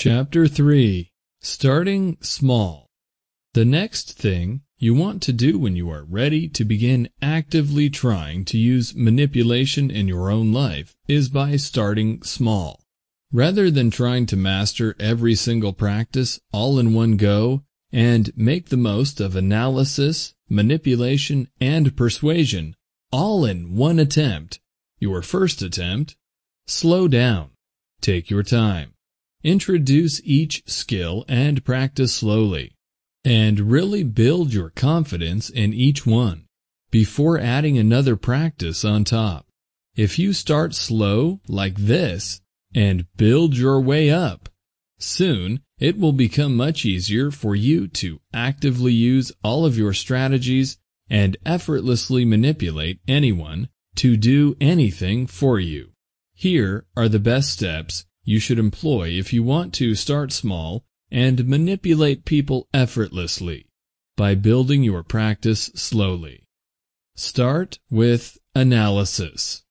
Chapter 3 Starting Small The next thing you want to do when you are ready to begin actively trying to use manipulation in your own life is by starting small. Rather than trying to master every single practice all in one go and make the most of analysis, manipulation, and persuasion all in one attempt, your first attempt, slow down. Take your time. Introduce each skill and practice slowly, and really build your confidence in each one before adding another practice on top. If you start slow like this and build your way up, soon it will become much easier for you to actively use all of your strategies and effortlessly manipulate anyone to do anything for you. Here are the best steps you should employ if you want to start small and manipulate people effortlessly by building your practice slowly. Start with analysis.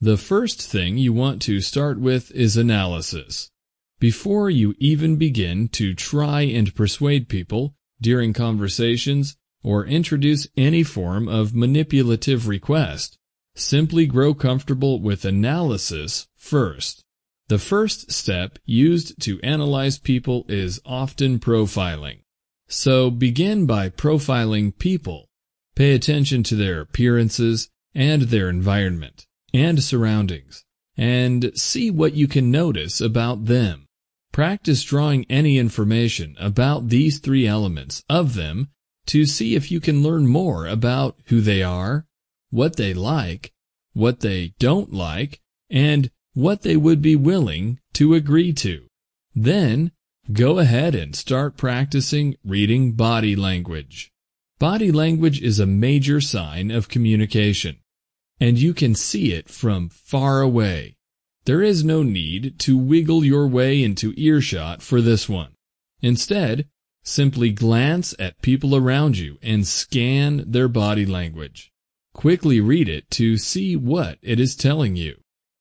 The first thing you want to start with is analysis. Before you even begin to try and persuade people during conversations or introduce any form of manipulative request, simply grow comfortable with analysis first. The first step used to analyze people is often profiling. So begin by profiling people. Pay attention to their appearances and their environment and surroundings and see what you can notice about them. Practice drawing any information about these three elements of them to see if you can learn more about who they are, what they like, what they don't like, and what they would be willing to agree to. Then, go ahead and start practicing reading body language. Body language is a major sign of communication, and you can see it from far away. There is no need to wiggle your way into earshot for this one. Instead, simply glance at people around you and scan their body language. Quickly read it to see what it is telling you.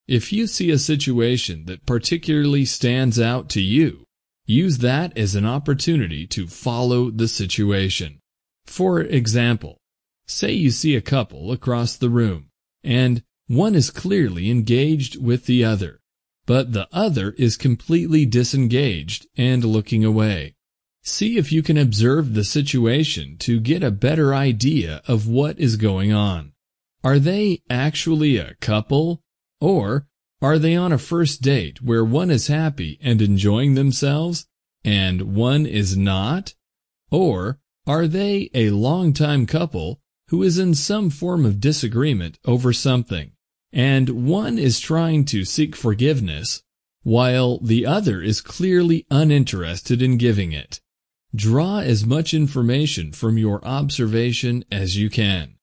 If you see a situation that particularly stands out to you, use that as an opportunity to follow the situation. For example, say you see a couple across the room, and one is clearly engaged with the other, but the other is completely disengaged and looking away. See if you can observe the situation to get a better idea of what is going on. Are they actually a couple or are they on a first date where one is happy and enjoying themselves and one is not? Or are they a long-time couple who is in some form of disagreement over something and one is trying to seek forgiveness while the other is clearly uninterested in giving it? Draw as much information from your observation as you can.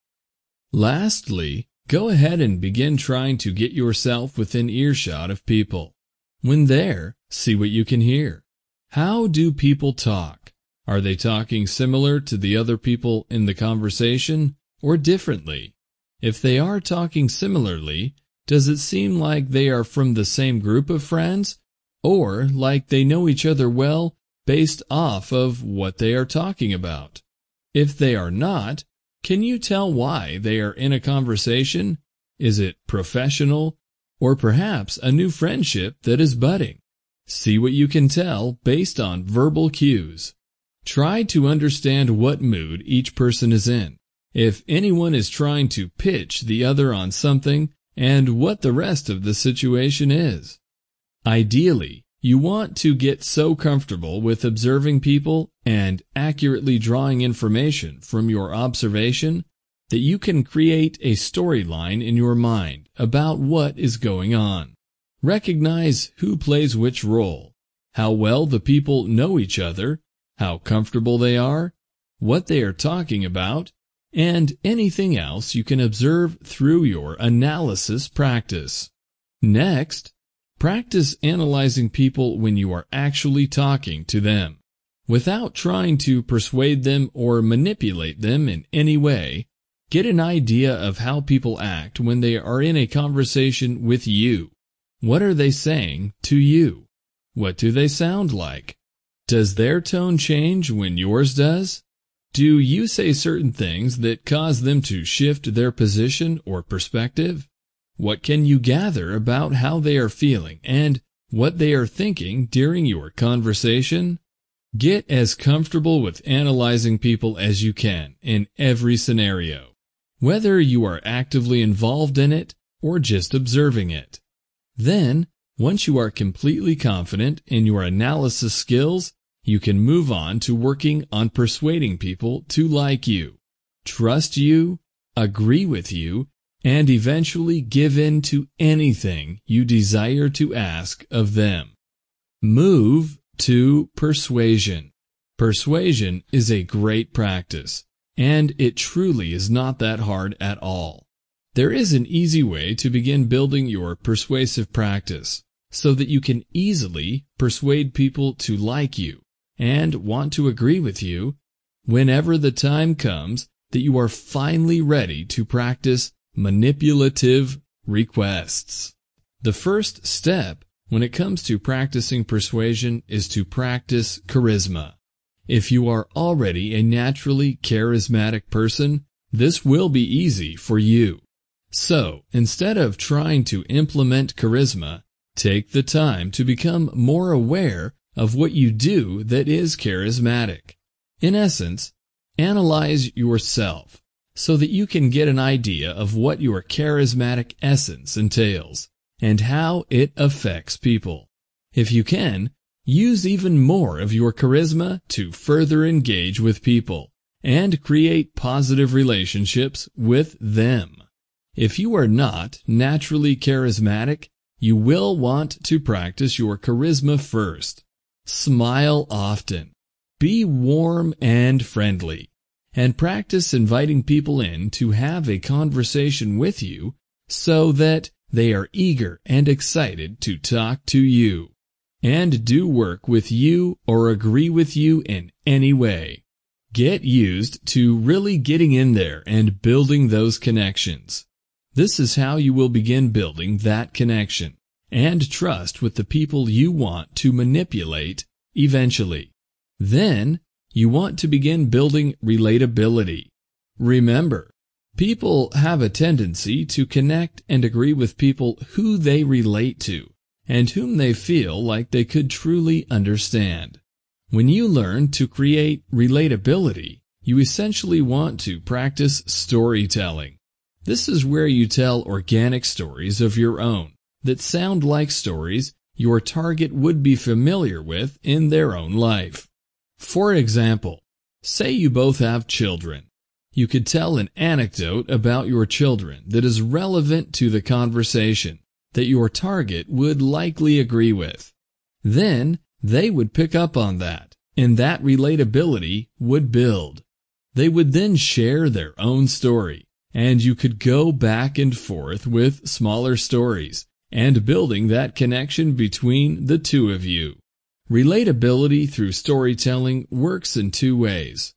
Lastly, Go ahead and begin trying to get yourself within earshot of people. When there, see what you can hear. How do people talk? Are they talking similar to the other people in the conversation or differently? If they are talking similarly, does it seem like they are from the same group of friends or like they know each other well based off of what they are talking about? If they are not, can you tell why they are in a conversation? Is it professional or perhaps a new friendship that is budding? See what you can tell based on verbal cues. Try to understand what mood each person is in. If anyone is trying to pitch the other on something and what the rest of the situation is. Ideally, you want to get so comfortable with observing people and accurately drawing information from your observation that you can create a storyline in your mind about what is going on. Recognize who plays which role, how well the people know each other, how comfortable they are, what they are talking about, and anything else you can observe through your analysis practice. Next, Practice analyzing people when you are actually talking to them. Without trying to persuade them or manipulate them in any way, get an idea of how people act when they are in a conversation with you. What are they saying to you? What do they sound like? Does their tone change when yours does? Do you say certain things that cause them to shift their position or perspective? What can you gather about how they are feeling and what they are thinking during your conversation? Get as comfortable with analyzing people as you can in every scenario, whether you are actively involved in it or just observing it. Then, once you are completely confident in your analysis skills, you can move on to working on persuading people to like you, trust you, agree with you, and eventually give in to anything you desire to ask of them. Move to persuasion. Persuasion is a great practice, and it truly is not that hard at all. There is an easy way to begin building your persuasive practice so that you can easily persuade people to like you and want to agree with you whenever the time comes that you are finally ready to practice manipulative requests. The first step when it comes to practicing persuasion is to practice charisma. If you are already a naturally charismatic person, this will be easy for you. So, instead of trying to implement charisma, take the time to become more aware of what you do that is charismatic. In essence, analyze yourself so that you can get an idea of what your charismatic essence entails and how it affects people. If you can, use even more of your charisma to further engage with people and create positive relationships with them. If you are not naturally charismatic, you will want to practice your charisma first. Smile often. Be warm and friendly. And practice inviting people in to have a conversation with you so that they are eager and excited to talk to you and do work with you or agree with you in any way. Get used to really getting in there and building those connections. This is how you will begin building that connection and trust with the people you want to manipulate eventually. Then, you want to begin building relatability. Remember, people have a tendency to connect and agree with people who they relate to and whom they feel like they could truly understand. When you learn to create relatability, you essentially want to practice storytelling. This is where you tell organic stories of your own that sound like stories your target would be familiar with in their own life. For example, say you both have children. You could tell an anecdote about your children that is relevant to the conversation that your target would likely agree with. Then they would pick up on that, and that relatability would build. They would then share their own story, and you could go back and forth with smaller stories and building that connection between the two of you. Relatability through storytelling works in two ways.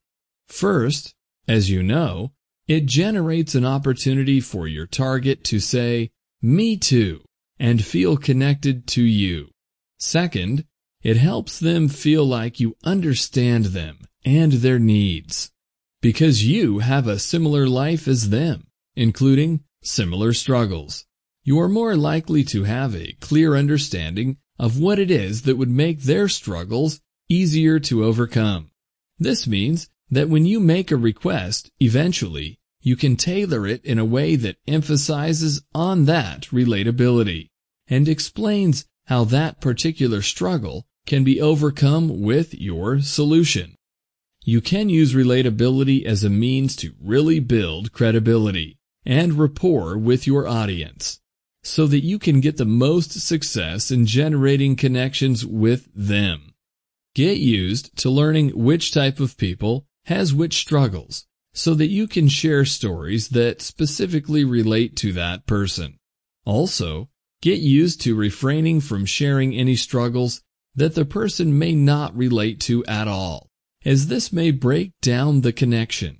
First, as you know, it generates an opportunity for your target to say, me too, and feel connected to you. Second, it helps them feel like you understand them and their needs because you have a similar life as them, including similar struggles. You are more likely to have a clear understanding of what it is that would make their struggles easier to overcome. This means that when you make a request, eventually, you can tailor it in a way that emphasizes on that relatability and explains how that particular struggle can be overcome with your solution. You can use relatability as a means to really build credibility and rapport with your audience so that you can get the most success in generating connections with them. Get used to learning which type of people has which struggles so that you can share stories that specifically relate to that person. Also, get used to refraining from sharing any struggles that the person may not relate to at all as this may break down the connection.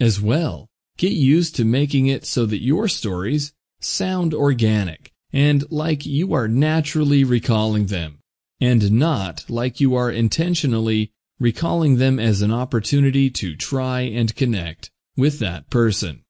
As well, get used to making it so that your stories sound organic and like you are naturally recalling them, and not like you are intentionally recalling them as an opportunity to try and connect with that person.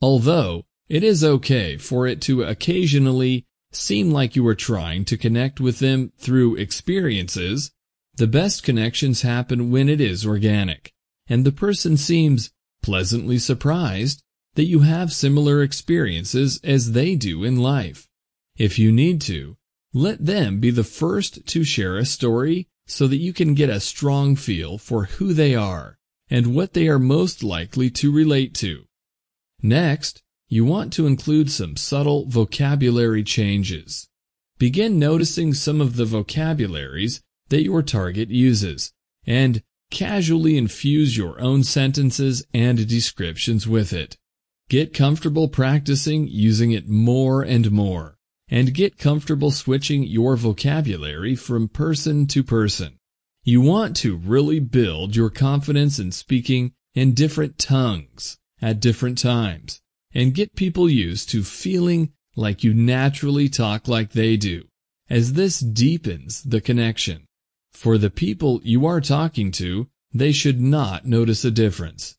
Although it is okay for it to occasionally seem like you are trying to connect with them through experiences, the best connections happen when it is organic, and the person seems pleasantly surprised that you have similar experiences as they do in life. If you need to, let them be the first to share a story so that you can get a strong feel for who they are and what they are most likely to relate to. Next, you want to include some subtle vocabulary changes. Begin noticing some of the vocabularies that your target uses, and casually infuse your own sentences and descriptions with it. Get comfortable practicing using it more and more, and get comfortable switching your vocabulary from person to person. You want to really build your confidence in speaking in different tongues at different times, and get people used to feeling like you naturally talk like they do, as this deepens the connection. For the people you are talking to, they should not notice a difference.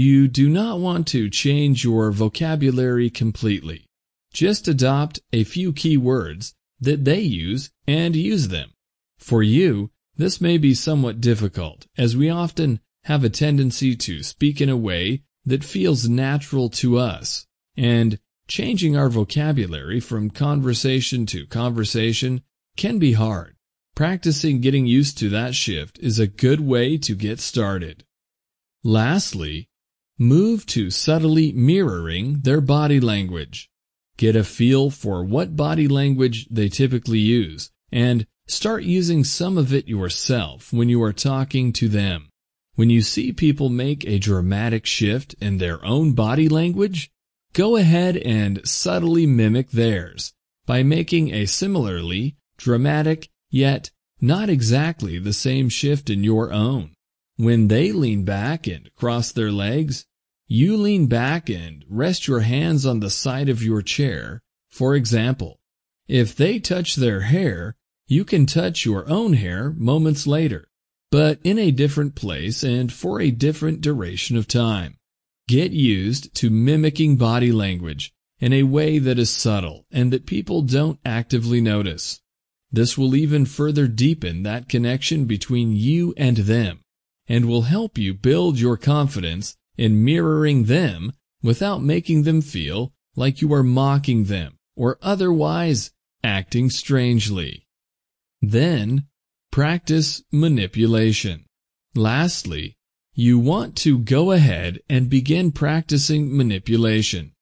You do not want to change your vocabulary completely. Just adopt a few key words that they use and use them. For you, this may be somewhat difficult, as we often have a tendency to speak in a way that feels natural to us, and changing our vocabulary from conversation to conversation can be hard. Practicing getting used to that shift is a good way to get started. Lastly, move to subtly mirroring their body language. Get a feel for what body language they typically use and start using some of it yourself when you are talking to them. When you see people make a dramatic shift in their own body language, go ahead and subtly mimic theirs by making a similarly dramatic yet not exactly the same shift in your own. When they lean back and cross their legs, you lean back and rest your hands on the side of your chair. For example, if they touch their hair, you can touch your own hair moments later, but in a different place and for a different duration of time. Get used to mimicking body language in a way that is subtle and that people don't actively notice. This will even further deepen that connection between you and them and will help you build your confidence in mirroring them without making them feel like you are mocking them or otherwise acting strangely. Then, practice manipulation. Lastly, you want to go ahead and begin practicing manipulation.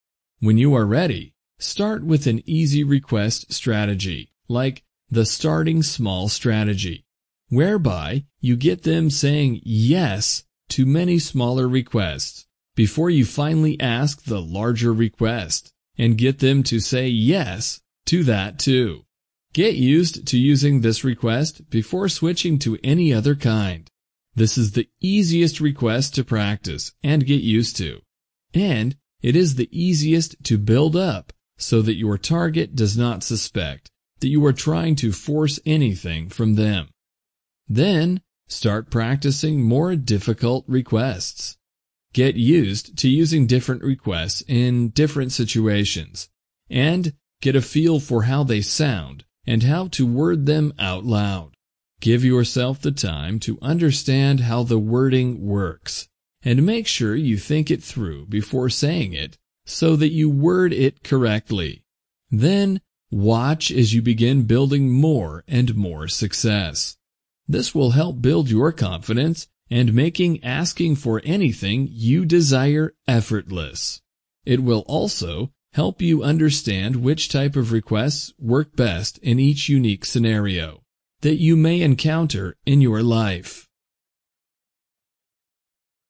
When you are ready, start with an easy request strategy, like the starting small strategy, whereby you get them saying yes to many smaller requests before you finally ask the larger request and get them to say yes to that too. Get used to using this request before switching to any other kind. This is the easiest request to practice and get used to. And it is the easiest to build up so that your target does not suspect that you are trying to force anything from them. Then, start practicing more difficult requests. Get used to using different requests in different situations, and get a feel for how they sound and how to word them out loud. Give yourself the time to understand how the wording works, and make sure you think it through before saying it so that you word it correctly. Then Watch as you begin building more and more success. This will help build your confidence and making asking for anything you desire effortless. It will also help you understand which type of requests work best in each unique scenario that you may encounter in your life.